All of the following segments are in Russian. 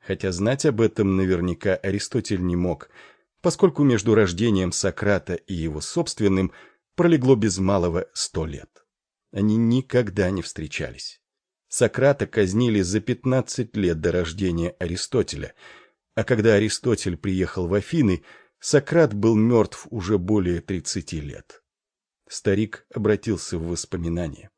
хотя знать об этом наверняка Аристотель не мог, поскольку между рождением Сократа и его собственным пролегло без малого сто лет. Они никогда не встречались. Сократа казнили за 15 лет до рождения Аристотеля, а когда Аристотель приехал в Афины, Сократ был мертв уже более 30 лет. Старик обратился в воспоминания.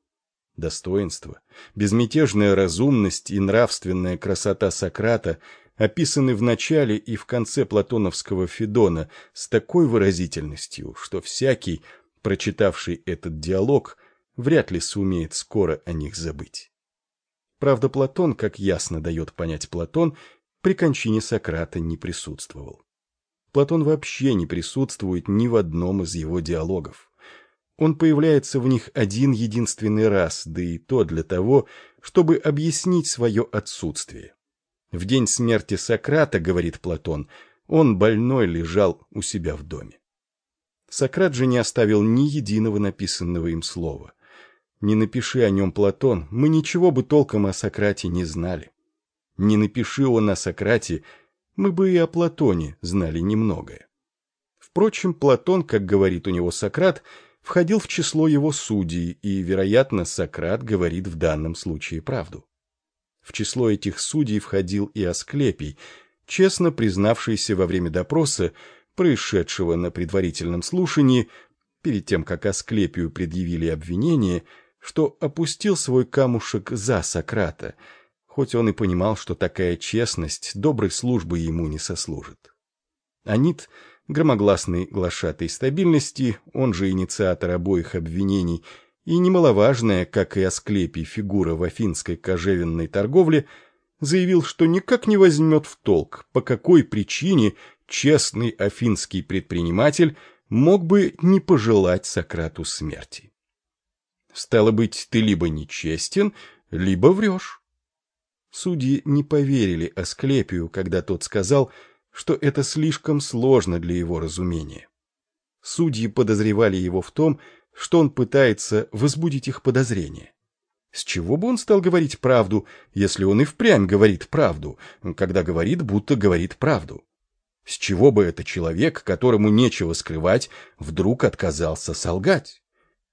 Достоинство, безмятежная разумность и нравственная красота Сократа описаны в начале и в конце платоновского Федона с такой выразительностью, что всякий, прочитавший этот диалог, вряд ли сумеет скоро о них забыть. Правда, Платон, как ясно дает понять Платон, при кончине Сократа не присутствовал. Платон вообще не присутствует ни в одном из его диалогов. Он появляется в них один единственный раз, да и то для того, чтобы объяснить свое отсутствие. В день смерти Сократа, говорит Платон, он больной лежал у себя в доме. Сократ же не оставил ни единого написанного им слова. Не напиши о нем Платон, мы ничего бы толком о Сократе не знали. Не напиши он о Сократе, мы бы и о Платоне знали немногое. Впрочем, Платон, как говорит у него Сократ, входил в число его судей, и, вероятно, Сократ говорит в данном случае правду. В число этих судей входил и Асклепий, честно признавшийся во время допроса, происшедшего на предварительном слушании, перед тем, как Асклепию предъявили обвинение, что опустил свой камушек за Сократа, хоть он и понимал, что такая честность доброй службы ему не сослужит. Анит — громогласный глашатай стабильности, он же инициатор обоих обвинений, и немаловажная, как и Асклепий, фигура в афинской кожевенной торговле, заявил, что никак не возьмет в толк, по какой причине честный афинский предприниматель мог бы не пожелать Сократу смерти. Стало быть, ты либо нечестен, либо врешь. Судьи не поверили Асклепию, когда тот сказал, что это слишком сложно для его разумения. Судьи подозревали его в том, что он пытается возбудить их подозрения. С чего бы он стал говорить правду, если он и впрямь говорит правду, когда говорит, будто говорит правду? С чего бы это человек, которому нечего скрывать, вдруг отказался солгать?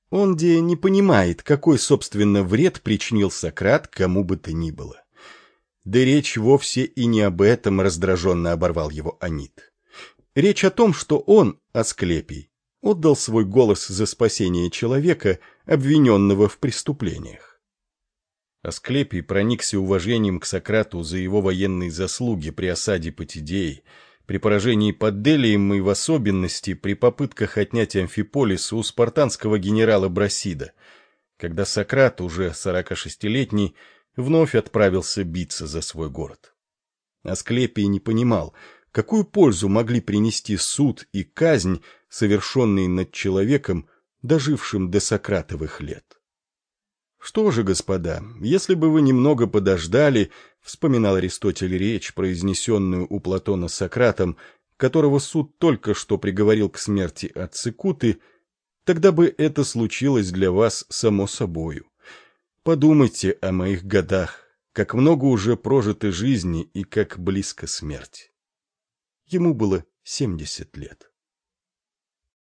Он где не понимает, какой, собственно, вред причинил Сократ кому бы то ни было. Да речь вовсе и не об этом раздраженно оборвал его Анит. Речь о том, что он, Асклепий, отдал свой голос за спасение человека, обвиненного в преступлениях. Асклепий проникся уважением к Сократу за его военные заслуги при осаде Патидеи, при поражении под Делием и в особенности при попытках отнять Амфиполис у спартанского генерала Брасида, когда Сократ, уже 46-летний, вновь отправился биться за свой город. Асклепий не понимал, какую пользу могли принести суд и казнь, совершенные над человеком, дожившим до Сократовых лет. «Что же, господа, если бы вы немного подождали», — вспоминал Аристотель речь, произнесенную у Платона Сократом, которого суд только что приговорил к смерти от Цикуты, тогда бы это случилось для вас само собою. Подумайте о моих годах, как много уже прожито жизни и как близко смерть. Ему было семьдесят лет.